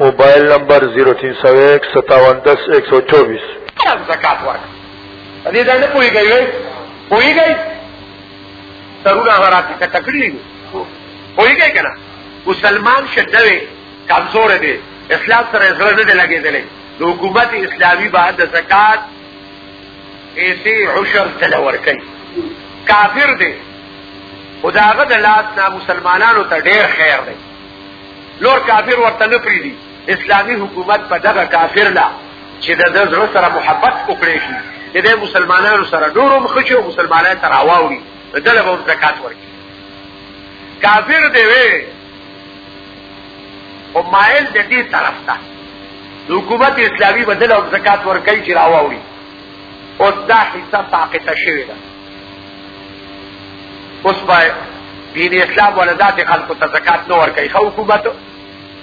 موبایل نمبر 03015710124 زکات ورک دې ځای نه پويږي وي پويږي سرونه راته کټکړي دي پويږي کنه مسلمان شدوي کمزور دي اسلام سره زړه نه لګېدلې د حکومت اسلامي بعد د زکات ایسي عشر تل ورکي کافر دي خداغه د لاس نه مسلمانانو ته ډېر خیر دی نور کافر ورته نه پریدي اسلامی حکومت په دغه کافر لا چې د زړه سره محبت وکړي شي د مسلمانانو سره نورو مخچو مسلمانانو سره واوري دله به زکات ورکړي کافر دی وي او مایل د دې طرف ته حکومت اسلامی بدل او زکات ورکړي چې راووري او دا حصہ ساقطه شوی ده اوس به دین اسلام ولا ذات خلکو ته زکات نه ورکړي خو حکومت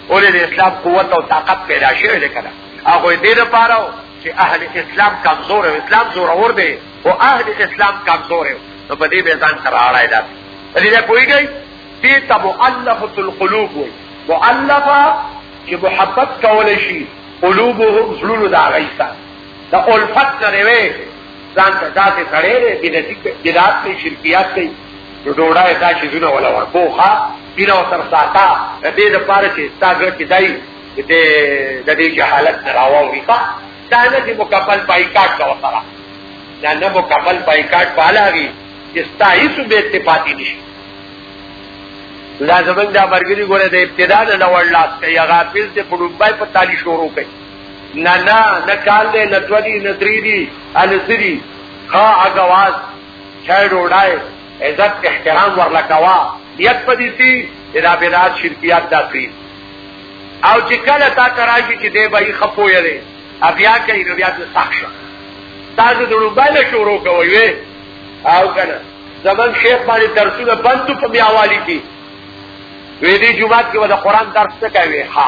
ولې د اسلام قوت او طاقت پیدا شوی دی کنه هغه دې لپاره چې اهل اسلام کمزور او اسلام زور اور دی او اهل اسلام کمزور نو په دې به ځان سره اړای ده دې نه کویږي دې ته مؤلفه القلوب وي مؤلفه چې محبت کول شي قلوبهم زړونو دا غیسا دا الفت نه وي ځان ته داسې سړی دی بدعتي بدعت کوي شرکیات کوي نو ډوډۍ دا چې زونه ولا ورکو ښا بنا سر ساته د دې لپاره چې ستا ګر کې دای دې د دې جهالت نه راووي ښا دا نه دې مکمل بایکاټ کا وسره دا نه مکمل بایکاټ پالاوي چې ستا هیڅ به اتفاقی نشي دا زمنګ دا مرګري ګوره د ابتدا نه لوړ لاس کوي هغه پیل ته په ډوبای په تالی شروع کوي نه نه نه کال دی نه دوه دي نه درې دي هلې څه دي ښه اګواز چای ډوډۍ عزت احترام ورله کوه نیت په دې سي چې دا بدعت شرکیات دا پرې او چې کله تا ته راشي چې دی به یې ښه پوه دی بیا کوي نو بیا ته سخت شه تاسو د لومبای نه شروع کوئ او که نه زمون شیخ باندې درسونه بندو په بیاوالي کې وې دې جمعات کې به د قرآن درس څه کوي ښه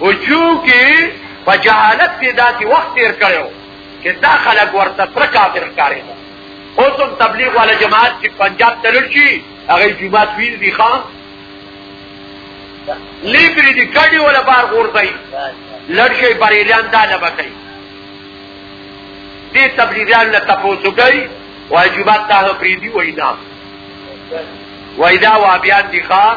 او چونکه په جهالت کې داسې وخت تیر کړو چې دا خلک ورته پر کافر ښکاري او تم تبلیغ والا جماعت چې پنجاب تلل شي هغه جماعت وین دي خان لیکري دي کډي ولا بار غورځي لړشي بریلیان دا نه بکړي دې تبلیغیان له تاسو کوي واجبات ته پریدي وای نه وای دا وابیان دي خان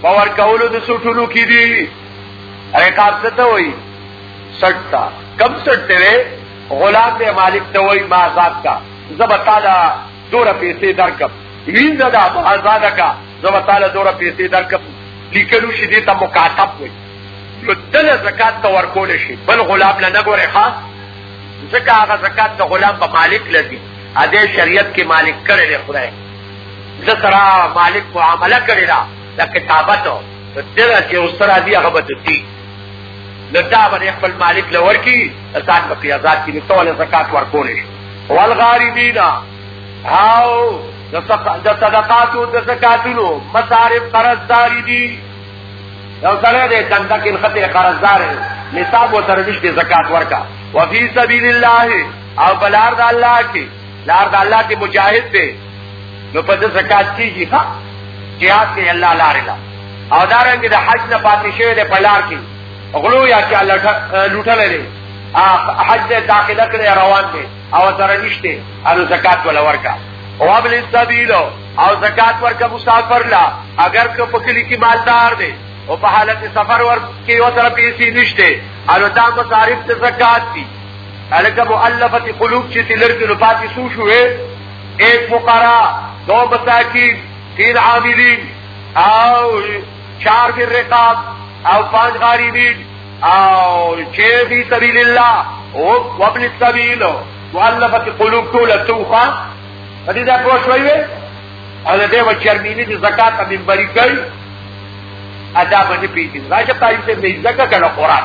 باور کولو د سټولو کې دي رقاب څه ته وایي سټ تا کم سټ دی غلام دی مالک ته وایي ما آزاد کا زب تعالی دور پیسې درکم وین دا آزاد کا زب تعالی دور پیسې درکم لیکلو شي دې ته مکاتب وایي نو دل زکات ته ورکول شي بل غلام نه نګوري ښا زکه هغه زکات د غلام په مالک لدی اده شریعت کې مالک کړي خدای زسرا مالک معامله کړی دا د کتابت د دغه چې استرا دی هغه بده دی لدا باندې خپل مالک لور کی ځان په آزاد کې نتول زکات ورکول شي والغارمین هاو د صدقاتو د زکاتونو مصارف قرضداري دي یو سره دې دنده کې خطه قرضدار نصاب او ترویش دې زکات ورکا وفي سبیل الله او بلار د الله کې لار د الله دی مجاهد دی نو په دې زکات کیږي ها جهاد کې الله لار اله او دا رنګ د حج نه پاتې شوی دی په لار کې غلو یا چې الله لوټل لري حج دې داخله کړې روان دي او سره نشته او زکات ولا ورکا او ابل السبیل او زکات ورکا مسافر لا اگر که په کلی کې مالدار دی او په حالت سفر ور کې یو طرف یې نشته او دا مصارف ته زکات دي الکه مؤلفه قلوب چې تلر کې لپاتې سو شوې ایک فقرا دو مساکین تین عاملین او چار فی رقاب او پانچ غاریبین او چه فی سبیل اللہ او وابن السبیل مؤلفه قلوب ټول توخه په دې دا پوه شوي وي او دې و چرمینی د زکات په منبري کوي ادا باندې پیږي راشه تاسو ته دې زکات کړه قران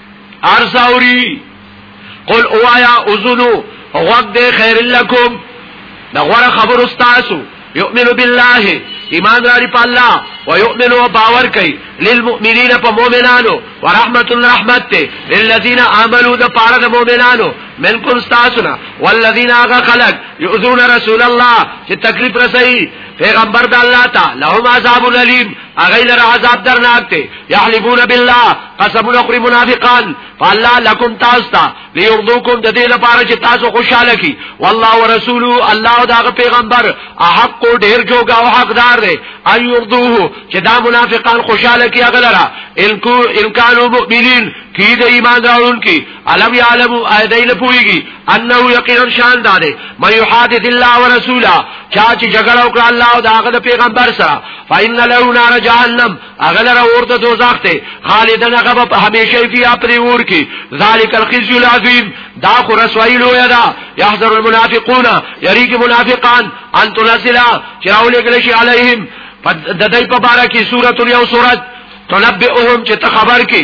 ارزاوری قل اوایا اذنو غوږ دې خیر لکم دا غره خبر استاسو یؤمن بالله ایمان لري په الله او یؤمن او باور کوي للمؤمنین په مؤمنانو ورحمت الرحمت ته للذین آمنوا د پاره د مؤمنانو منکم استاسنا والذین اغا خلق یؤذون رسول الله چې تکلیف رسي پیغمبر د الله تعالی لهم عذاب الیم اغه لره عذاب درناک ته یحلفون بالله قسم اخری منافقان فالله لكم تاستا ليرضوكم د دې لپاره چې تاسو خوشاله کی والله ورسوله الله او دغه پیغمبر حق کو ډیر جوګه او حقدار دی ايرضوه چې دا منافقان خوشاله کی اغه لره الکو الکانو مؤمنین کی د ایمان راوړون کی علم یعلم ایدای نه پویږي انه یقینا شان داره مې یحادث الله ورسولا چا چې جګړه وکړه الله او داغه د پیغمبر سره فإن له نار جهنم اغلره ورته دوزخ ته خالدن غب په همیشه فی اپری ور کی ذالک الخزي العظیم دا خو رسوایی لوی دا یحذر المنافقون یریک منافقان ان تنزل چراول کلشی علیهم د دې په بارا کې سورۃ یو سورۃ تنبئهم چې ته خبر کې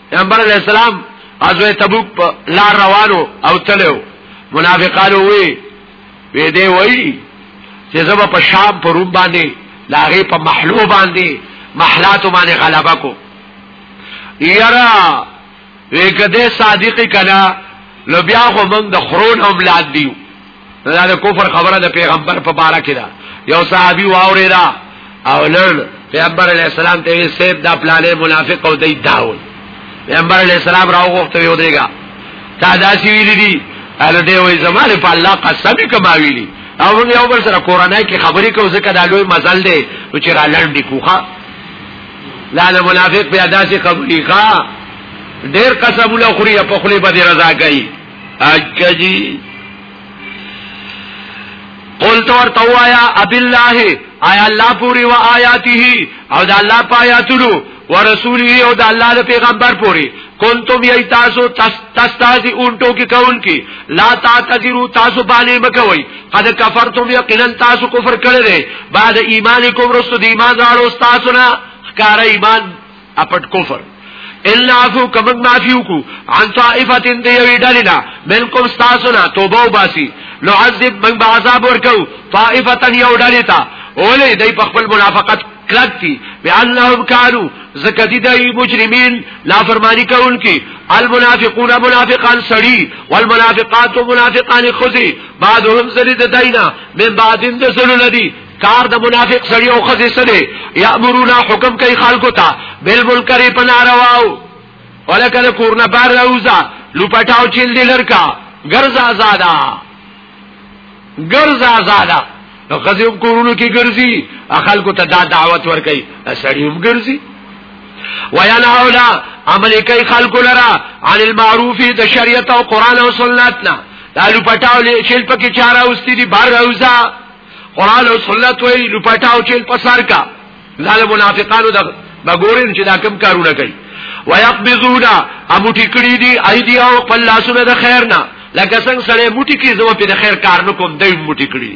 پیغمبر علیہ السلام غزوه تبوک په لار روانو او تلو منافقانو وی وی دی وی چې زما په شام په روم باندې لاغه په محلو باندې محلات باندې غلبه کو یرا وی کده صادق کنا لو بیا خو موږ د خرون هم لاندې دا د کفر خبره د پیغمبر په باره کې ده یو صحابي واوري دا او لړ پیغمبر علی السلام ته سیب دا پلانې منافق او دی داول پیغمبر علی السلام راو غوښته یو دیګه تا دا سی ویلي دي اله دی وای زماره په الله قسم کما ویلي او موږ یو بل سره کورنۍ کې خبرې کوو ځکه دا لوی مزل دی چې را لړندې کوخه لا له منافق په ادا سي خبرې ښا ډېر قسم له خوري په خله باندې رضا کوي اچھا جی قول تو ورته وایا اب الله آیا الله پوری و آیاته او د الله پایاتلو ورسوله او د الله د پیغمبر پوری کنتم یی تاسو تستازی اون ټوکی کون کی لا تعتذرو تاسو باندې مکوي قد کفرتم یقینا تاسو کفر کړی بعد ایمانکم رسو د ایمان راړو تاسو نه ښکار ایمان اپټ کفر الا عفو کمن معفیو کو عن طائفه دی یوی ډلینا منکم استاسنا توبه وباسي لو عذب من بعذاب ورکو طائفه یو ډلیتا اولی دی په خپل منافقت کلکتی بانهم کانو زکدی دی مجرمین لا فرمانی کونکی المنافقون منافقان سړی والمنافقات منافقان خزی بعضهم زری د دینا من بعضهم د زلو لدی کار د منافق سړی او خزه سره یامرونا حکم کوي خلکو ته بل بل کوي پنارواو ولکه د کورنه بار راوځه لوپټاو چیل دی لرکا ګرځ آزادا ګرځ آزادا نو خزه هم کورونو کې ګرځي خلکو ته دا دعوت ور کوي سړی هم ګرځي ویناولا عمل کوي خلکو لرا عن المعروف د شریعت او قران او سنت نه دا لوپټاو چیل پکې چاره اوستي دي بار راوځه قران او سنت وی لپټاو چیل پسر کا زال منافقانو د بګورین چې دا کم کارونه کوي ويقبضون ابو ټیکړي دي ايدي او خپل لاسونه د خیر نه لکه څنګه سره موټی کی زما په خیر کار نو کوم دای موټی کړی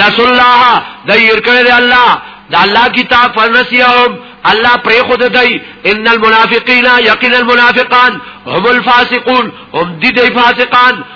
لا صلی الله دایر کړی دی الله دا الله کتاب فرنسیهم الله پرې خود دی ان المنافقین یقین المنافقان هم الفاسقون هم دي دی فاسقان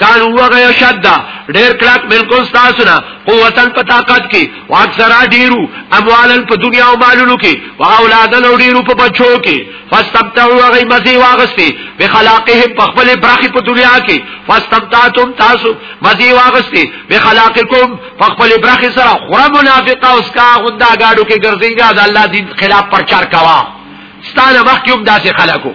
کان هو غیا شد ډیر کلک بالکل تاسو نه قوتن په طاقت کې واکثرا ډیرو اموالن په دنیا او مالونو کې او اولادن او ډیرو په بچو کې فاستمتعوا غی مزي واغستی بخلاقهم په خپل برخي په دنیا کې فاستمتعتم تاسو مزي واغستی بخلاقکم په خپل برخي سره خره منافقه اوس کا غندا گاډو کې ګرځي دا الله دین خلاف پرچار کوا ستانه مخکوم داسې خلکو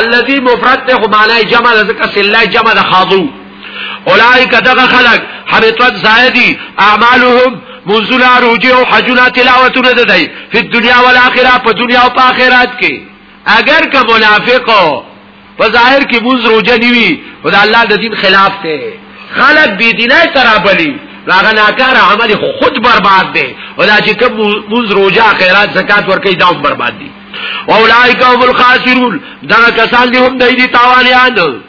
الذي مفرد ته معنی جمع ذکر سلا جمع د خاضو اولائک دغه خلق حبطت زائدی اعمالهم منزلا روجه او حجنا تلاوتونه ده دی په دنیا او آخرت په دنیا او آخرت کې اگر که منافق په ظاهر کې منز روجه نیوی خدا الله د دین خلاف ته خلق بی دینه ترابلی راغه ناکار عمل خود برباد دی او دا چې کوم منز روجه آخرت زکات ورکړي دا برباد دي اولائک هم الخاسرون دا کسان دی هم دی دی تاوانیان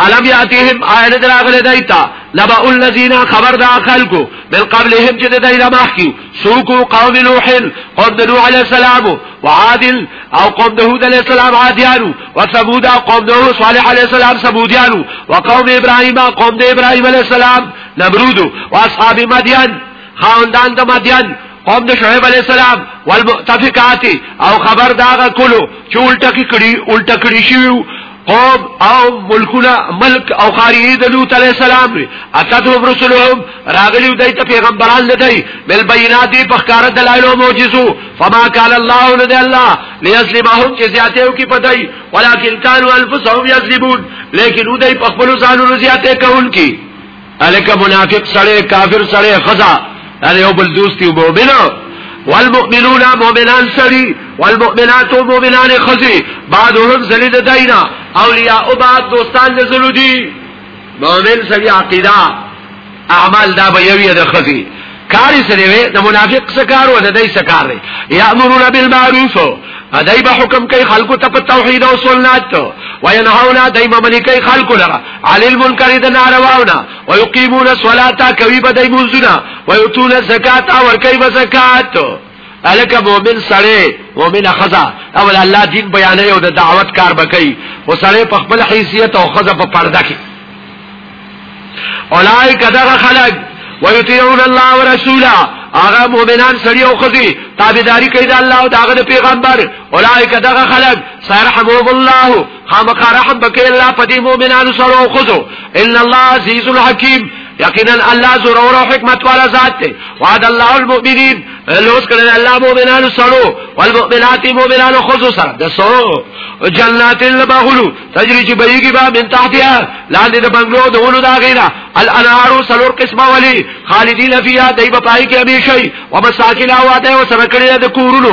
علم یاتیهم آیت دراغل دیتا لبا الذین خبر دا خلقو من قبلهم چې د دایره مخکیو سوکو قوم نوح قوم د نوح علی السلام او عاد او قوم د هود علی السلام عادیانو او ثمود او قوم د صالح علی السلام ثمودیانو او قوم ابراهیم او قوم د ابراهیم علی السلام نمرود او اصحاب مدین خاوندان د مدین قوم د شعیب علی السلام والمؤتفقات او خبر داغه کولو چې الټه کې کړي الټه کړي شیو قوم او ملکونه ملک او خاریه د لوط علی السلام وی اتدو رسولهم راغلی دای ته پیغمبران لدی بل بینات په ښکار دلایل او معجزو فما قال الله لدی الله لیسلمهم چې زیاته او کی پدای ولکن كانوا انفسهم یذلبون لیکن دوی په خپل ځانونو زیاته کول کی الک منافق سره کافر سره خزا دا یو بل دوستي وبوبنه والمؤمنون مؤمنان سری والمؤمنات مؤمنان خزی بعضهم زلی د داینا اولیاء او بعض دوستان د زلو دی مؤمن سری عقیده اعمال دا به یوی د خزی کاری سره وي د منافق سکار او د دای سکار دی یامرون بالمعروف دای به حکم کوي خلکو ته په توحید او سنت و ينهون دای ممنی کوي خلکو لره علی المنکر د نارواونه و یقیمون الصلاه کوي به دای منځونه و یتون الزکات او کوي به زکات الکه مؤمن سړی مؤمنه خزا اول الله دین بیانې او د دعوت کار بکئی او سړی په خپل حیثیت او خزا په پرده کې اولائک دغه خلق ويطيعون الله ورسوله هغه مؤمنان سړي او خزي تابعداري کوي د الله او دغه پیغمبر اولائک دغه خلق سيرحمهم الله خامخا رحم بکی اللہ پا دی مومنانو سر و خزو ان اللہ عزیز الحکیم یقینا الله زور او حکمت والا ذات دی وعد الله المؤمنین لوس کړه الله مؤمنانو سره والمؤمنات مؤمنانو خذو سره د سو جنات البغلو تجری چې بهږي با من تحتها لاندې د بنگلو د ولو دا غینا الانهار سلور قسمه ولی خالدین فیها دایبه پای کې همیشه ومساکن اواده او سره کړی د کورونو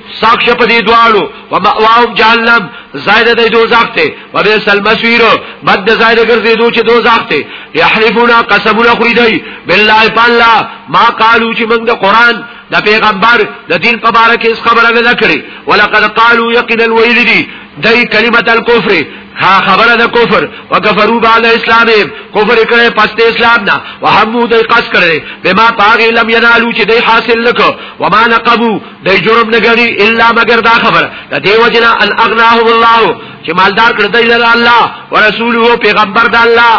ساکش په دې دواړو و ماواهم جهنم زائد د دوزخ ته و به سلمسویر بد زائد ګرځي دوی چې دوزخ ته یحلفون قسمنا خریدای بالله بالله ما قالو چې موږ د قران د پیغمبر د دین په اړه کې خبره نه کړې ولقد قالو یقینا ویل دي دای کلمت الکفر ها خبره د کفر وکفروا بعد اسلام کفر کړي پس د اسلام نه وهمو د قص کړي بما پاغي لم ينالو چې د حاصل لکو وما نقبو دای جرم نه غړي الا مگر دا خبر د دې وجنا ان اغناهم الله چې مالدار کړ دی لره الله ورسول او پیغمبر د الله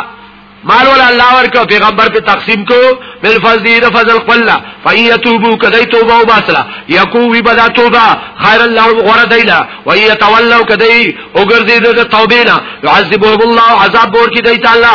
مال ول الله ورکو پیغمبر په تقسیم کو بل فضل د فضل قلا فیتوبو کدی توبه او باسلا یکو وی بدا توبه خیر الله غره دیلا و یتولوا کدی او ګرځي د توبه نه يعذبهم الله عذاب ور کی دی تعالی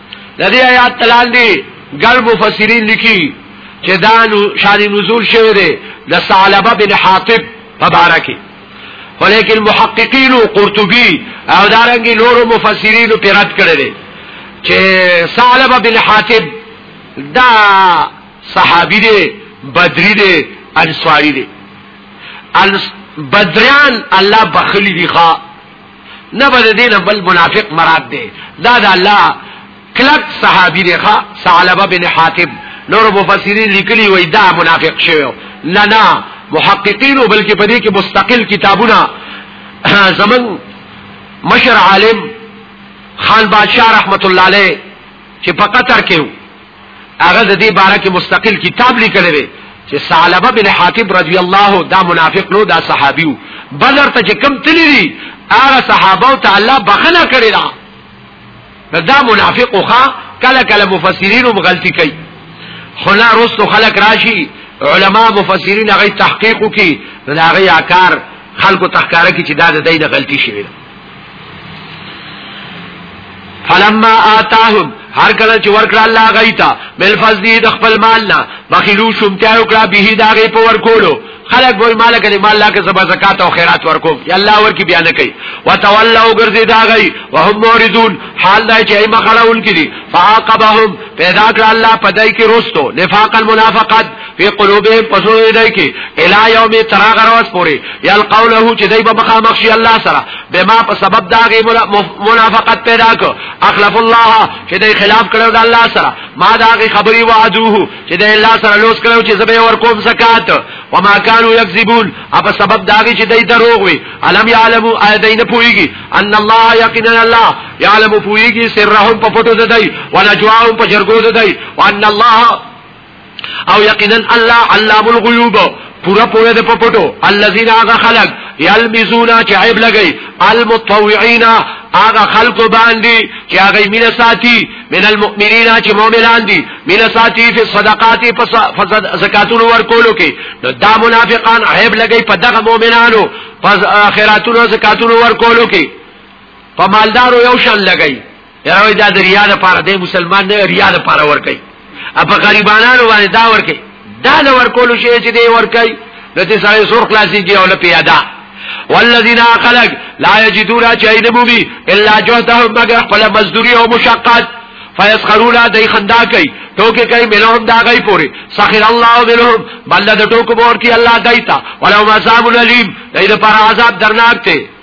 د دې آیات تلال دی ګل مفسرین لیکي چې دا شان نزول شوی دی د ثعلبه بن حاطب مبارکي ولیکن محققین او قرطبي او دارنګي نور مفسرین په رد کړی دی چې ثعلبه بن حاطب دا صحابي دی بدری دی انصاری دی بدریان الله بخلی دی خواه نه بده دینه بل منافق مراد دی دا دا الله کلک صحابی دی ښا ثعلبه بن حاتب نور مفسرین لیکلی وای دا منافق شوی نه نه محققین بلکې په دې کې مستقل کتابونه زمن مشر عالم خان بادشاہ رحمت الله علیه چې په قطر کې هغه د دې باره کې مستقل کتاب لیکل دی چې ثعلبه بن حاتب رضی الله دا منافق نو دا صحابیو بدر ته چې کم تللی دي هغه صحابه او تعالی بخنه کړی دا دا منافق خو کله کله مفسرین هم غلطی کوي خو نه رستو خلق راشي علما مفسرین هغه تحقیق کوي دا هغه کار خلکو تخکاره کی چې دا د دې غلطي شوی فلما آتاهم هر کله چې ورکړه الله غیتا بل فضلی د خپل مال نه بخیلو شومتیا وکړه به دا غي په ورکولو خلق وای مال کړي مال لا کې زبر زکات او خیرات ورکو یا الله ورکی بیا نه کوي وتولوا غرزي دا غي وهم موردون حال دا چې ایمه خړاون کړي فعاقبهم پیدا کړ الله پدای کې روستو نفاق المنافقات فی قلوبهم پسوی دای کی الی یوم تراغرواز پوری یلقونه چې دای په مخامخ شي الله سره بما په سبب داغه منافقت پیدا کو اخلف الله چې دای خلاف کړو د الله سره ما داغه خبري وعدوه چې دای الله سره لوس کړو چې زبې ور کوم زکات وما كانوا يكذبون اپا سبب داغی چی دی دروغ وی علم یعلمو آیدین پویگی ان الله یقینا الله یعلمو پویگی سرهم پا پتو دی ونجواهم پا جرگو دی وان الله او یقینا الله علام الغیوب پورا پوهه ده په پټو الذين هغه خلق يلمزون چې عیب لګي المتطوعين هغه خلق باندې چې هغه مینه ساتي من المؤمنین چې مؤمنان دي مینه ساتي په صدقات په زکاتونو ورکولو کې دا منافقان عیب لګي په دغه مؤمنانو په خیراتونو زکاتونو ورکولو کې په مالدارو یو شان لګي یاره دا د ریا لپاره د مسلمان نه ریا لپاره ور کوي اپا غریبانانو باندې دا ور کوي دا د ور کولو شی چې دی ور کوي نو دې سره سور خلاصي کې او نه پیاده والذین خلق لا یجدون چاین بوبی الا جهدهم مگر خپل مزدوری او مشقت فیسخرون دای خندا کوي ټوکې کوي ملهم دا غي پوري سخر الله ملهم بل د ټوک بور کی الله دایتا ولو عذاب الیم دای د پر عذاب درناک ته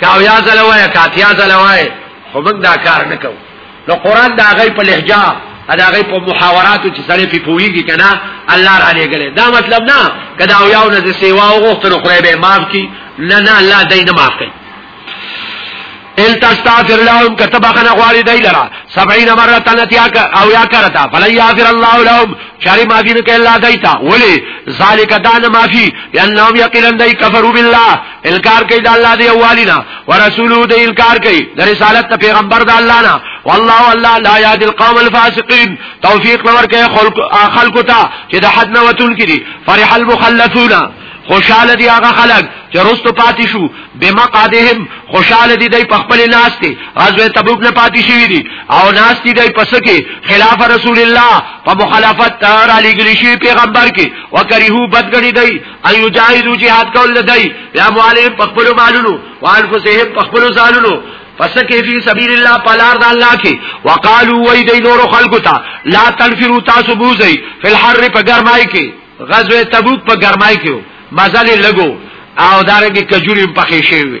که او یا ځله وای که اتیا ځله وای خو موږ دا کار نه کوو نو قران دا غي په لهجه دا غي په محاوراتو چې سړی په پويږي کنه الله را لګلې دا مطلب نه کدا او یاو نه سیوا او غوښتل خو به معاف کی نه نه الله دای نه معاف کوي ان تستغفر لهم كتب خنا غوالي دای لرا 70 مره تنتیا او یا کرتا فلا یغفر الله لهم شاری معافی نه کوي الله دایتا ولی ذالک دان معافی لانهم یقینا دای کفروا بالله الکار کوي د الله دی والینا ورسولو دی الکار کوي د رسالت ته پیغمبر د الله نه والله والله لا یاد القوم الفاسقین توفیق لور کوي خلق خلق ته چې د حد نه وتون کړي فرح المخلفون خوشاله دی هغه خلک چې رستو پاتې شو بمقادهم خوشاله دي د خپل ناس ته غزوه تبوک نه پاتې شوی دي او ناس دي د پسکه خلاف رسول الله په مخالفت تر علی ګلی شي پیغمبر کې وکریه بدګړي دی ان یجاهدوا جهاد کول لدی یا معلم په خپل مالونو وانفسهم په خپل ځانونو پس کې فی سبیل الله پلار د الله کې وقالو وای دی نور خلقو ته لا تنفروا تاسو بوزي فی الحر په ګرمای کې غزوه تبوک په ګرمای کې مزل لګو او دارنګ کجوري په خېشه وي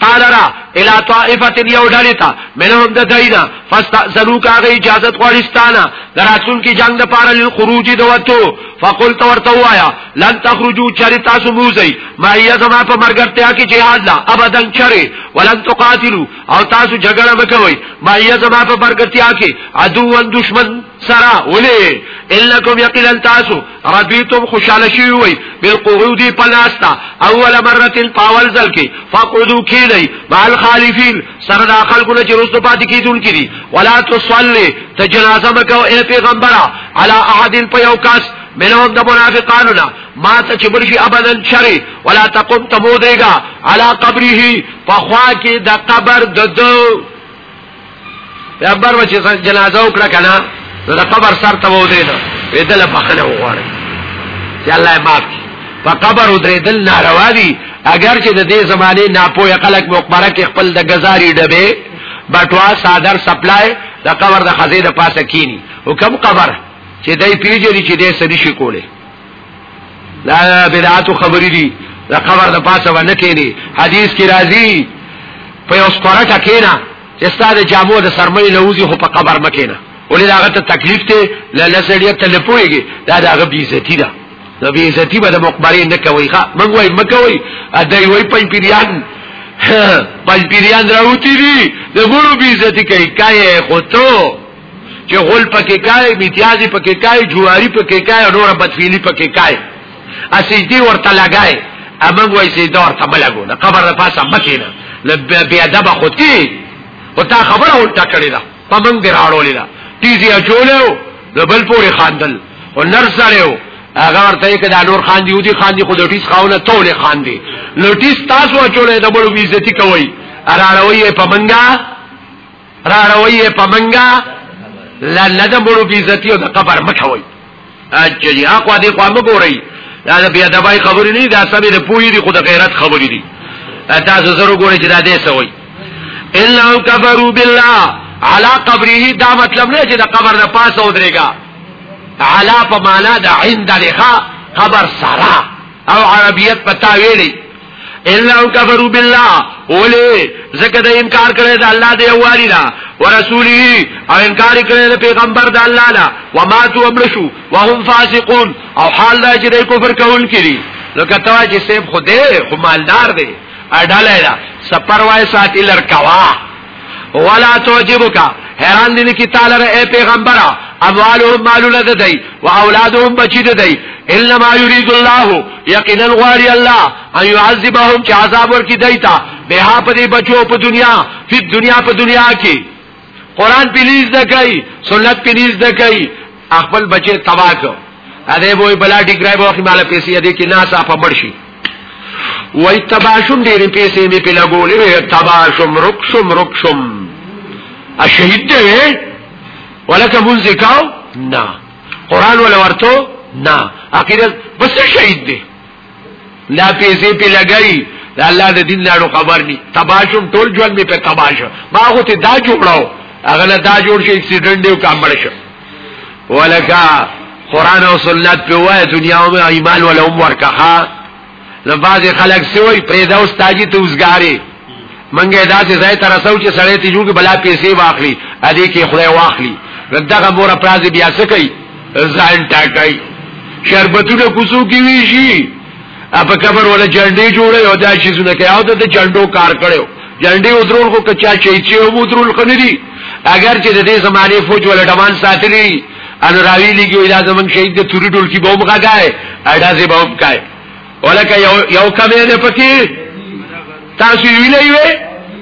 قال را الى طائفه یو ډلې ته منهم د داینا فاستاذنوا کاغه اجازه غوړستانه دراتون کې جنگ د پاره له خروج د وته فقلت ورته وایا لن تخرجوا چر تاسو موزي ما یا زما په مرګرتیا کې جهاد لا ابدا چر ولن تقاتلوا او تاسو جګړه وکوي ما یا زما په مرګرتیا کې عدو دشمن سرا ولی انکم یقینا تاسو رضیتم خوشاله شوی وی بالقعود پلاستا اول مره پاول ځل کې فقعدو کینی بال خالفین سره دا خلکو نه چروست پاتې کیدون کړي ولا تصلی ته جنازه مکو اے پیغمبره علی احد پیو کاس منهم د منافقانو نه ما ته چې برشي ابدا شری ولا تقم تبودريګا علی قبره فخوا کې د قبر د دو پیغمبر و چې جنازه وکړه کنه نو د قبر سر ته ودرېد وې دل بخنه وغواړي چې الله یې معاف کړي په قبر ودرېدل ناروا دي اگر چې د دې زمانه ناپوهه خلک مقبره کې خپل د غزاري ډبه بټوا صادر سپلای د قبر د خزې د پاسه کینی او کم قبر چې دای پیژني چې دې سړي شي کوله دا بدعات خبرې دي د قبر د پاسه باندې کېنی حدیث کې راځي په اوس پرټه کېنا چې ستاسو جامو د سرمنې لوزي خو په قبر مکینا ولې دا غته تکلیف ته لاله سړی ته لپويږي دا دا غبي عزتي ده نو به عزتي به د مقبره نه کوي ښا موږ وای مکوي ادای وای پنځ پیریان پنځ پیریان راوتی دي د ګورو به عزتي کوي کای خو ته چې غول پکې کای میتیازي پکې کای جواری پکې کای نور بدفعلی پکې کای اسیدی ورته لګای امنګ وای سي دور ته بلګو د قبر د پاسه مکینه بی ادب خود کی او تا خبره ولټه کړی دا پمنګ دی راړولې دا تیزی اچولیو د بل پوری خاندل او نر سړیو هغه ورته کې دا نور خان دی او دی خان دی خود ټیس خاونه توله خان دی لټیس تاسو اچولې د بل عزت کوي اراروي پمنګا را روي په منګه لا لد مړو بي عزتي او د قبر مخوي اجي اقوا دي خو مګوري دا بیا دبای خبرې نه دا سمې د پوهې دي خو د غیرت خبرې دي تاسو زرو ګورئ چې دا دې سوي الا کفروا بالله علا قبره دا مطلب نه چې د قبر نه پاسه ودرېګا علا په معنا د عند لخوا قبر سرا او عربیت پتا ویلی انهم کفروا بالله اولی زکه د انکار کړی د الله دی والی دا ورسوله او انکار کړی د پیغمبر د الله نه وما تو ابلشو وهم فاسقون او حال دا چې د کفر کول کړي نو کته چې سیب خوده خو مالدار دی اډاله دا سپر وای ساتي لرکوا ولا تعجبک حیران دي کی تعالی اے پیغمبره اموالهم مالونه ده دی او اولادهم بچی ده دی انما یرید الله یقینا غاری الله ان يعذبهم چې عذاب ورکی دیتا بها په دې بچو په دنیا په دنیا په دنیا کې قران پلیز نه کوي سنت پلیز نه کوي خپل بچي تبا کو اده وای بلا ډیګرای به خو مال پیسې دې کې ناس اپ مرشي وای تباشم ډېرې پیسې مې په لګولې تباشم رکشم رکشم ا شهید دې ولکه مونږ کاو نه قران ولا ورته نه عقیده بس شهید دی دا پیسې په لګای دا الله د دین لاړو خبر ني تباشم ټول ژوند می په تباش ما هو ته دا جوړاو هغه لا دا جوړ شي اکسیډنټ دی او کامل شي ولکا قران او سنت په وای دنیا او ایمان ولوم ورکه لباز خلق سوی پرې دا استاد ته وزګاری منګه داسې ځای ته رسو چې سړی ته جوړ بلا پیسې واخلي ا دې کې خدای واخلي دغه مور پراز بیا څه کوي ځان ټاکای شربتونه کوسو کې وی شي اپ کبر ولا جنډي جوړه او دا شي زونه کې او د جنډو کار کړو جنډي ودرول کو کچا چي چي او ودرول خندي اگر چې د دې زمانه فوج ولا ډمان ساتلی ان راوی لګي دا زمون شهید د توري ډول کې بوم غاګای اډازه بوم کای ولکه یو یو کمه ده پکې تاسو ویلې وې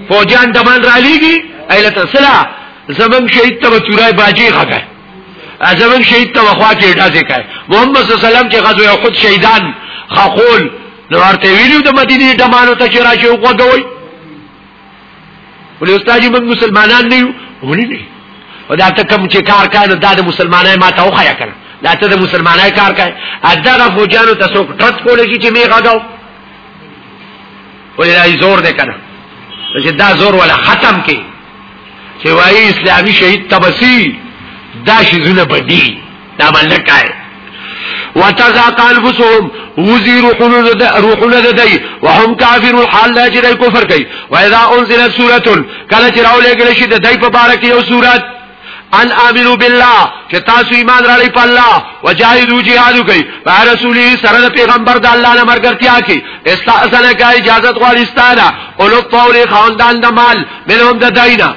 فوجان د باندې را لېږي ایله تسلا زمون شهید ته تورای باجی غږه زمون شهید ته وخوا کې ډازې کوي محمد صلی الله علیه وسلم چې غزوه احد شهیدان خخول نو ورته ویلو د مدینه دمانو ته چې راشي وګوي ولې استاد موږ مسلمانان نه یو ولې نه او دا ته کوم چې کار کاین دا د مسلمانای ما ته وخایا کړ دا ته د مسلمانای کار کاین اځه فوجانو ته څوک ټرت کول شي چې می غاګاو ولې راي زور دې کړ چې دا زور ولا ختم کې چې وایي اسلامي شهید تبسی دا شي زونه بدی دا بل کای وتزا قلبهم وزي روحنا د روحنا د دی وهم کافرون حال لا چې کفر کوي واذا انزلت سوره کله چې راولې کله شي د دای په بار کې یو سورات ان امنو بالله چې تاسو ایمان راړی په الله وجاهدوا جهاد کوي په رسولي سره د پیغمبر د الله لمرګرتیا کوي استاذنه کوي اجازه غواړي ستاره اولو طول خواندان د مال منهم د دینه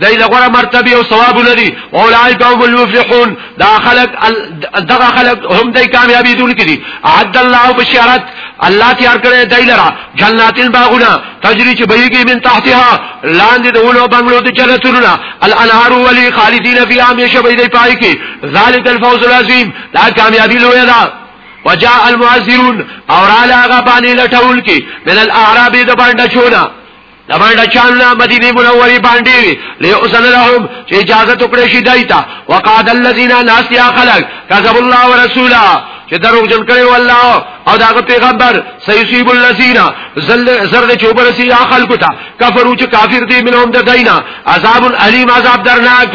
دای له غره مرتبه او ثواب لري اولئک هم المفلحون دا خلق دغه خلق هم دای کامیابی دن کړي عد الله بشارت الله تیار کړی دای لرا جنات الباغنا تجری چې بهږي من تحتها لاندې د ولو بنگلو د جنتونو الانهار ولی خالدین فی همیشه به دی پای کې ذالک الفوز العظیم دا کامیابی لوی ده وجاء المعذرون اور علاغه باندې لټول کې من الاعراب د باندې چونه لمنډه چانه مدینه منوره باندې له اوسن لهم چې اجازه وکړي شي دایتا وقاد الذين ناس يا خلق كذب الله ورسوله چې دروغ جن کړي والله او دا پیغمبر سيصيب الذين زرد چوبرسي يا خلق تا کفرو چې کافر دي منهم د دینه عذاب الیم عذاب درناک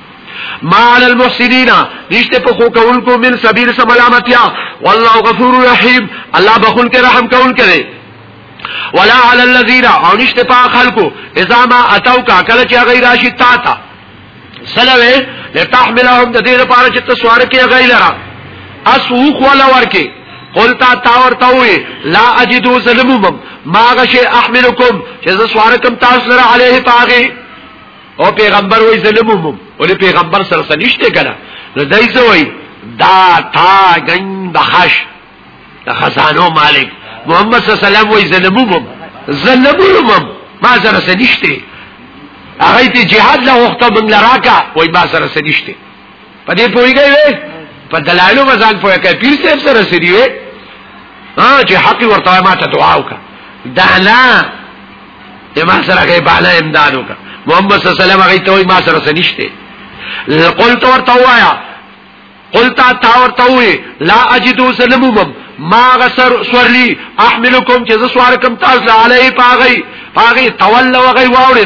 ما علی المحسنین نشته په خو کول کو من سبیل سملامتیا والله غفور رحیم الله بخون کې رحم کول کړي ولا علی الذین او نشته په خلکو اذا ما اتو کا کله چې غیر راشي تا تا سلوه لتحملهم د دې لپاره چې ته سوار کې غیر را اسوخ ولا ورکه قلتا تاور تاوی لا اجدو ظلمم ما غشی احملکم چیز سوارکم تاثر علیه پاغی او پیغمبر وای ظلم مو ولې پیغمبر سره سنشته کنه نو دای زوی دا تا غن بخش د خزانو مالک محمد صلی الله علیه وسلم وای ظلم مو ظلم مو ما سره سنشته هغه ته jihad له وخت بنګل راکا وای ما سره سنشته په دې پوېږي وې په دلایلو وزن پوهه کوي پیر صاحب سره سړي وې ها چې حق ورته ما ته دعا وکړه دا نه ما سره غي بالا امداد وکړه محمد صلی الله علیه وسلم هغه ته ما سره سنشته قلت ورته وایا قلت تا ورته وې لا اجدو سلمم ما غسر سورلی احملکم چې زسوارکم تاسو علی پاغي پاغي تولوا غي واوړې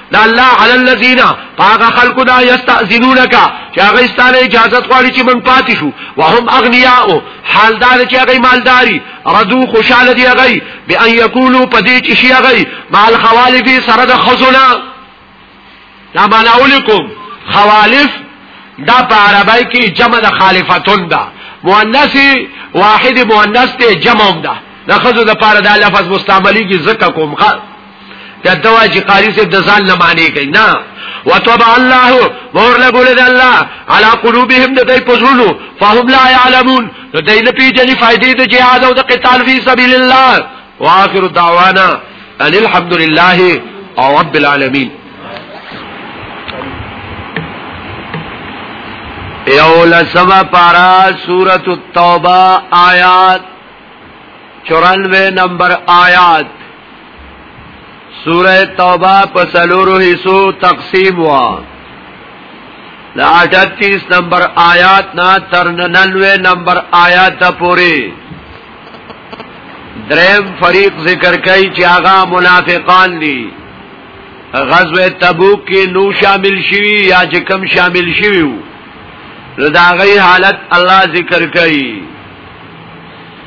دا الله علی الذین فاغ خلق دا یستاذنونک چې هغه ستاره اجازه غواړي چې من پاتې شو وهم اغنیاء حال دا چې هغه مالداري ردو خوشاله دی هغه به ان یقولو پدې چې شي هغه مال خوالف سره د خزونه دا معنا ولیکم خوالف دا په عربی کې جمع د خالفتون دا مؤنث واحد مؤنث ته جمع ده د خزو د پاره دا لفظ مستعملی کی زکه کوم خال یا دوا چې قاری صاحب د ځان نه معنی کوي نه وتوب الله مور له ګول دی الله علی قلوبهم د دې پزړو فهم لا يعلمون د دې نه پیژنې فائدې د جهاد او د قتال فی سبیل الله واخر دعوانا ان الحمد لله او رب العالمین یو لسما پارا سورت التوبہ آیات چورانوے نمبر آیات سوره توبه په سلورو حصو تقسیم وا د 38 نمبر آیات نا تر 99 نمبر آیات پورې دریم فریق ذکر کوي چې هغه منافقان دي غزوه تبوک کې نو شامل شوی یا چې کم شامل شوی وو دا غي حالت الله ذکر کوي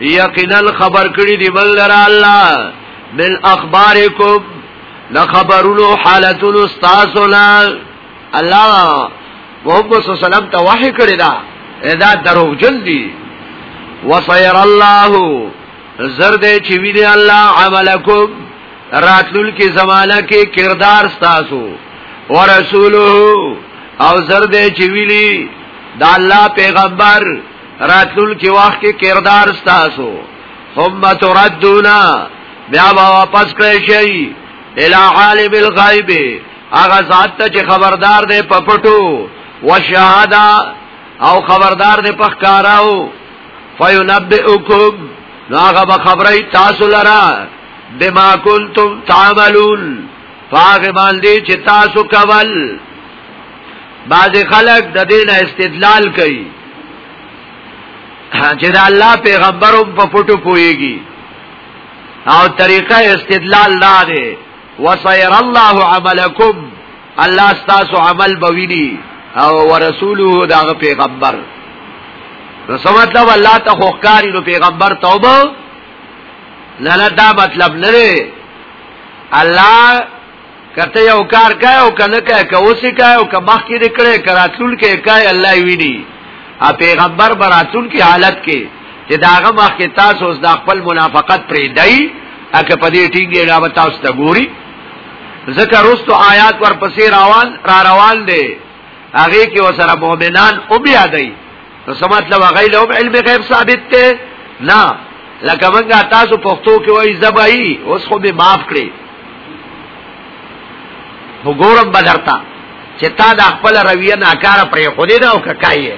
یقینا خبر کړی دی من لرا الله من اخبارکم لخبرونو حالتونو استاسونا الله محمد صلی الله علیه وسلم ته وحی کړی دا دا درو جن دی وصیر الله زرد چې وی دی الله عملکم راتلل کې زمانہ کې کردار استاسو ورسوله او زرد چې ویلی دا الله پیغمبر راتلل کې وخت کې کردار تاسو ثم تردونا بیا واپس کړئ شي الى عالم الغیب هغه ذات ته چې خبردار دی په پټو وشهاده او خبردار دی په ښکاراو فینبئکم نو هغه به خبرې تاسو لرا بما کنتم تعملون فاغ باندې چې تاسو کول بعض خلک د دین استدلال کوي چې د الله پیغمبر هم په پټو پويږي او طریقه استدلال دا دی وسير الله عملکم الله ستاسو عمل بویني او ورسوله دا پیغمبر نو سم مطلب الله ته خوخکاری نو پیغمبر توبه نه دا مطلب نه الله کته یو کار کای او کنه کای که اوسی کای او که مخ کې دکړې کراتلون کې کای الله ویني ا پیغمبر براتون کې حالت کې چې داغه مخ کې تاسو اوس د خپل منافقت پرې دی اکه په دې ټینګې را تاسو ته ګوري ذکر رستو آیات ور پسې روان را روان دي هغه کې وسره مؤمنان او بیا دی نو سمات لو غیل هم علم غیب ثابت ته نه لکه منګه تاسو پښتو کې وای زبای اوس خو به معاف کړی وګورم بدرتا چې تا د خپل رویه ناکاره پرې خو دې دا او ککایې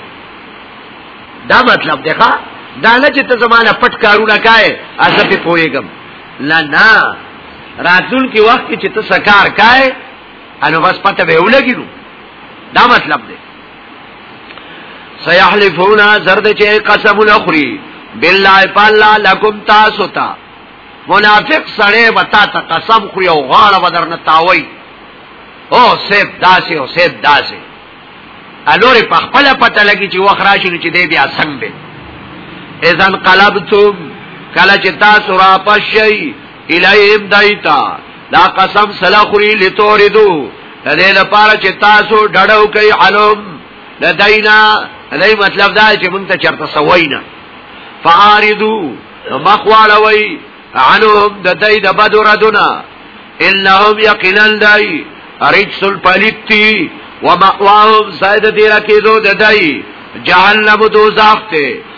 دا مطلب دی ښا دا نه چې ته زمانہ پټ کارونه کای ازه په پويګم لا نه راتلون کې وخت کې چې ته سکار کای انو بس پته به ولګینو دا مطلب دی سيحلفون زرد چې قسم الاخري بالله فالله لكم تاسو ته منافق سره وتا ته قسم خو یو غاړه بدر نه تاوي او سیب داسې او سیب داسې الوري په خپل پته لګي چې وخرا شي چې دې بیا څنګه به اذن قلبتم کله چې تاسو را پښي الیهم دایتا دا قسم سلا خوري لتوردو دې لپاره چې تاسو ډډو کوي علم لدینا دې مطلب دا چې مونږ ته چرته سوینا فاردو مخوالوي عنهم د دې د بدر دنا انهم یقینا دای رجس الپلیتی ومأواهم سید دیرا کېدو د دای جهنم دوزاخ ته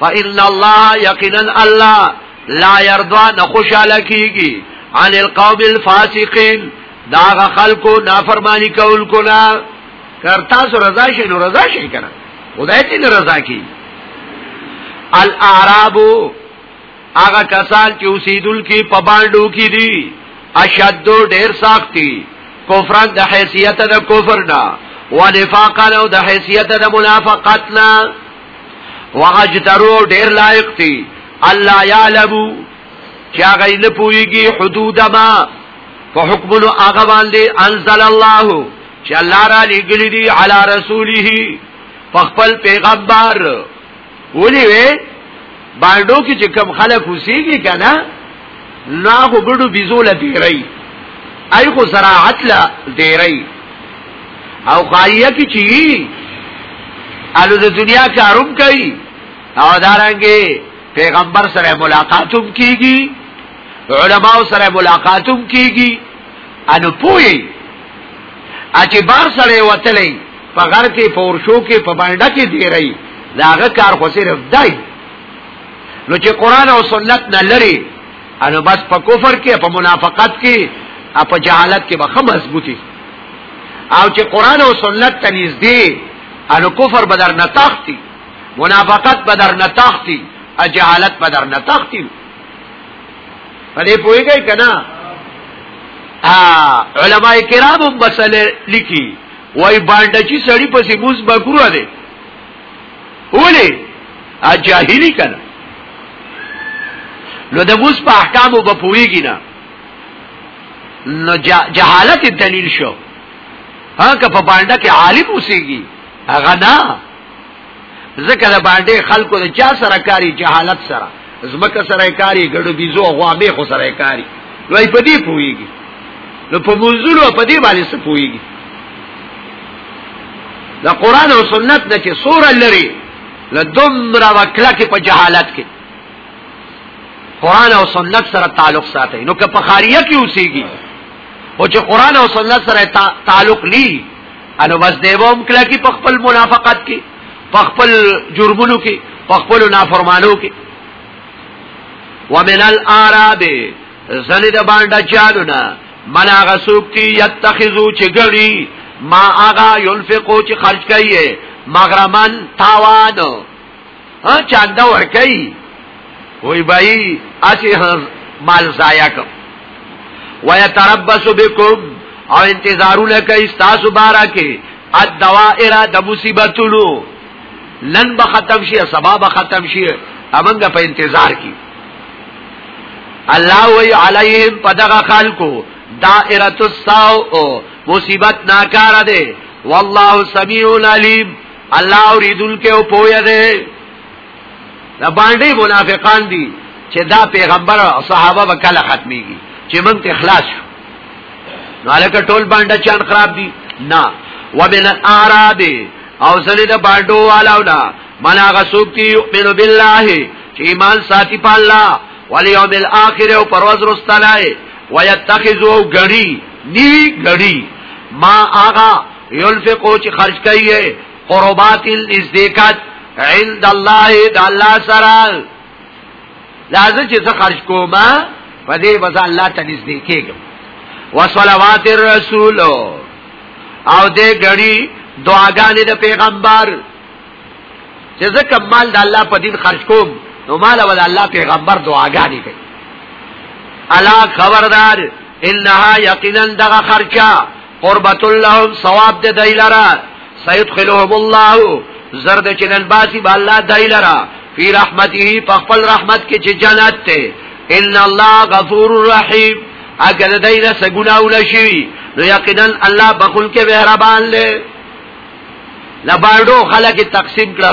فإن الله يقينا الله لا يرضى نخوش على کیږي عن القوم الفاسقين داغه خلکو نافرمانی کول کنا کرتا سو رضا شي نو رضا شي کنه خدای دې رضا کی الاعراب هغه کسان چې اوسیدل کی په باندو کې دي اشد ډیر ساختي کفر د حیثیت د کفر نه ونفاقا او د حیثیت د منافقت نه واجدرو ډیر لایق دی الله یعلمو چا غی نه پویږي حدود ما په حکمونو هغه باندې انزل الله چې الله را لګلی دی علی رسوله په خپل پیغمبر ولي وی باندو کې چې کم خلک اوسېږي کنه نو هغه ګډو بيزو لا تیري اي خو زراعت لا تیري او خالیه کې چی الو د دنیا کاروم کوي او دارنګي پیغمبر سره ملاقاتوم کیږي علما سره ملاقاتوم کیږي انو پوي اچي بار سره وتلې په غر کې په ورشو کې په باندې کې دی رہی داغه کار خو صرف دای نو چې قران او سنت نه لري انو بس په کفر کې په منافقت کې او په جهالت کې به مضبوطی او چې قران او سنت ته نږدې انو کفر بدر نه تختی منافقت بدر نه تختی او جهالت بدر نه تختی په دې پوهیږئ کنه علماء کرام هم بسله لیکي وای باندې چې سړی پسې موز بکرو دی ولې ا جاهلی کړه نو د موز په احکامو به پويږي نه نو جهالت دلیل شو ها که په باندې کې عالم اوسېږي هغه نه ځکه د باندې خلکو د چا سره کاری جهالت سره زمکه سره کاری ګړو بيزو غوابه خو سره کاری وای په دې پويږي نو په منزلو په دې باندې څه پويږي د قران او سنت نه چې سوره لري له دومره وکړه کې په جهالت کې قران او سنت سره تعلق ساتي نو که په خاريه کې اوسيږي او چې قران او سنت سره تعلق لري انو بس دیوم کله کی په خپل منافقت کې په خپل جرمونو کې په خپل نافرمانو کې ومن الاراب زنی د باندې چالو نه من هغه څوک چې یتخذو چې ګړي ما هغه ينفقو چې خرج کوي مغرمن تاوان ها چاندا ور کوي وای بای اسی مال ضایع کوم ويتربص بكم او انتظارونه کوي تاسو بارا کې الدوائر د مصیبتونو لن به ختم شي سبا به ختم شي امنګ په انتظار کې الله وی علیهم پدغه خلقو دائره الساو مصیبت ناکاره ده والله سمیع علیم الله اوریدل کې او پوهه ده دا باندې منافقان دي چې دا پیغمبر او صحابه وکاله ختميږي چې موږ ته اخلاص نو الکه ټول باندې چان خراب دي نه ومن الاعراب او زنه د باندو والاونا منا غسوب کی یؤمن بالله چې ایمان ساتي په الله والیوم الاخر او پرواز رستلای ويتخذو غړي نی غړي ما آغا یلفقو چې خرج کوي قربات الازدکات عند الله د الله سره لازم چې څه خرج کوما په دې بس الله ته نږدې کېږم وصلوات الرسول او دې غړي دعاګانې د پیغمبر چې زه کمال د الله په دین خرج کوم نو مال ول الله پیغمبر دعاګانې کوي الا خبردار انها یقینا دغه خرچه قربت اللهم ثواب دې دای لرا سید خلوهم الله زرد چنن باسی با الله دای لرا فی رحمته په خپل رحمت کې چې جنت ته ان الله غفور رحیم اگر دای نه سګناونه شي نو یقینا الله بخل کې مهربان لې لباړو خلک تقسیم کړه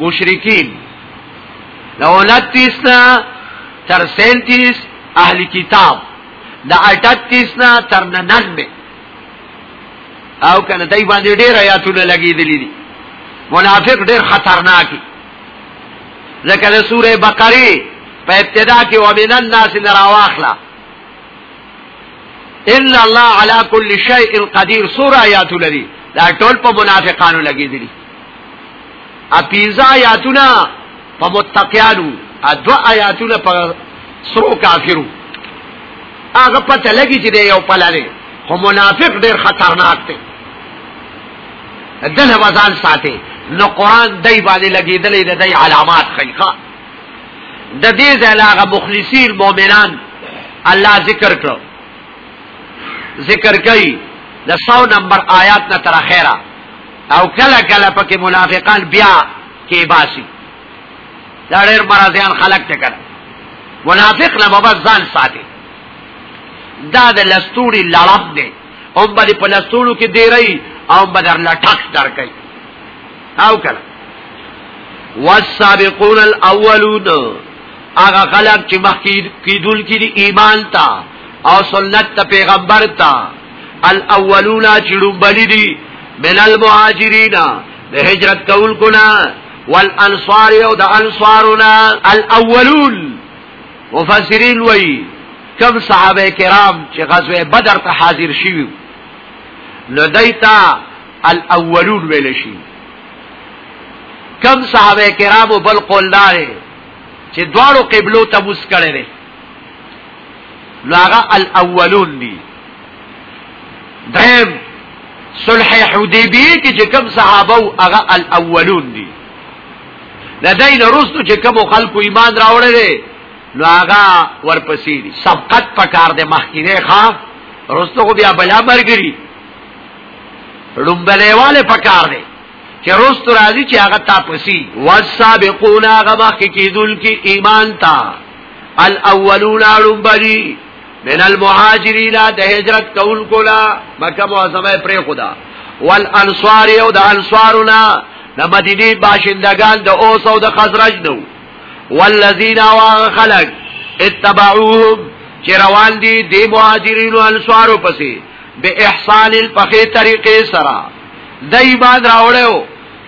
مشرکین د 29 نه تر 37 اهل کتاب د 38 نه تر 99 او کنه دای باندې ډیر آیاتونه لګیدلې دي منافق ډیر خطرناک دي ځکه د سوره بقره په ابتدا کې ومن الناس نراواخلا الا الله على كل شيء قدير سوره آیاتونه دي دا ټول په منافقانو لګیدلي اپیزا آیاتونه په متقیانو ادو آیاتونه په سرو کافرو هغه پته لګی چې یو پلاله خو منافق ډیر خطرناک دی دنه وزن ساتي نو قران دای باندې لګیدلې د دای علامات خیخه د دې زلاغه مخلصین مؤمنان الله ذکر کړو ذکر کوي د 100 نمبر آیات نه تر اخره او کله کله پکې منافقان بیا کې باسي دا ډېر مرضیان خلق ته کړه منافق نه بابا ځان ساتي دا د لستوړي لړب دی او باندې په لستوړو کې دی رہی او بدر لا ټک در کوي او کله والسابقون الاولون هغه خلق چې مخکې کیدل کې ایمان تا او سنت ته پیغمبر تا الاولون چې لومبلي دي من المهاجرین د هجرت کول کنا والانصار او د انصارنا الاولون مفسرین وایي کم صحابه کرام چې غزوه بدر ته حاضر شي نو دایتا الاولون ویل شي کم صحابه کرام بل قول دار چې دواړو قبلو ته مسکړل نو هغه الاولون دي دریم صلح حدیبیه کې چې کوم صحابه او هغه الاولون دي لدین رسو چې کوم خلکو ایمان راوړل دي نو هغه ورپسې دي سبقت پکار دي مخکینه ښا رسو خو بیا بلا مرګري لومبلېواله پکار دي چې روز تر راځي چې هغه تاسو والسابقون هغه مخکې کیدل کې ایمان تا الاولون لومبلي من المهاجرین د هجرت کول کولا مکه معظمه پرې خدا والانصار او د انصارنا د مدینه باشندگان د اوس او د خزرج نو والذین واخلق اتبعوهم چې روان دي د مهاجرین او انصارو پسې به احسان الفخی طریقې سره د ایمان راوړیو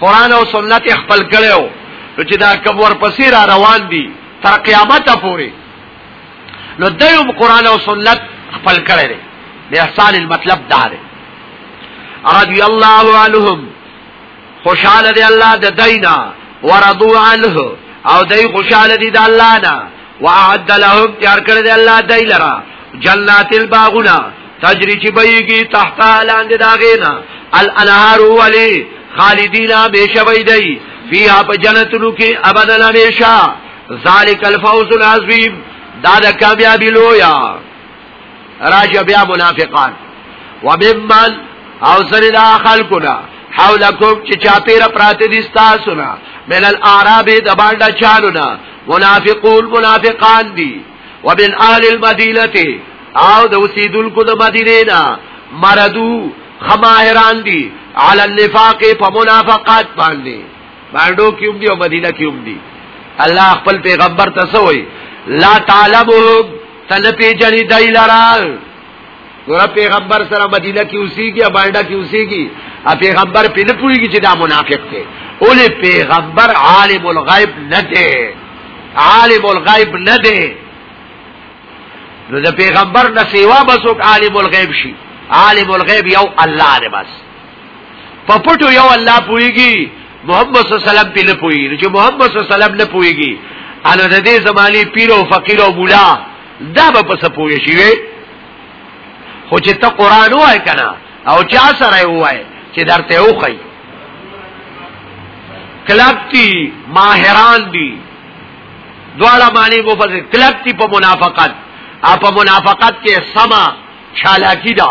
قران او سنت خپل کړو چې دا کبر پسې را روان دي تر قیامت پورې نو دیم قران او سنت خپل کړی دی د احسان المطلب دا دی رضی الله عنهم خوشاله دی الله د دینا ورضوا عنه او دای خوشاله دی د الله نه واعد لهم تیار کړی دی الله دای لرا جنات الباغنا تجری چې بېږي تحت لاندې داغینا الانهار ولی خالدینا بشوی دی فیها په جنتونو کې ابدا همیشه ذالک الفوز العظیم دا د کامیابی لویا راشه بیا منافقان وممن او سره دا خلقنا حولکم چې چاپیره پراته دي تاسو نه من الاعراب د باندې چالو نه منافقون منافقان دي ومن اهل المدینه او د اوسیدونکو د مدینه نه مردو خماهران دي علی النفاق په منافقات باندې باندو کیوم دی او مدینه کیوم دی الله خپل پیغمبر ته سوئی لا طالبهم تنپی جنی دای لرا ګور پیغمبر سره مدینه کې اوسېږي باندې کې اوسېږي ا پیغمبر په نه پوریږي چې دا منافق دی اولې پیغمبر عالم الغیب نه دی عالم الغیب نه دی نو د پیغمبر نه سیوا بسوک عالم الغیب شي عالم الغیب یو الله دی بس په پټو یو الله پويږي محمد صلی الله علیه وسلم په نه پويږي چې محمد صلی الله علیه وسلم نه پويږي ان د دې زماني پیر او فقیر او مولا دا به پس پوي شي خو چې ته قران وای کنه او چا سره وای چې درته وخی کلب تی ماهران دی دواړه معنی مو فسر کلب تی په منافقت اپ منافقت کې سما چالاکی دا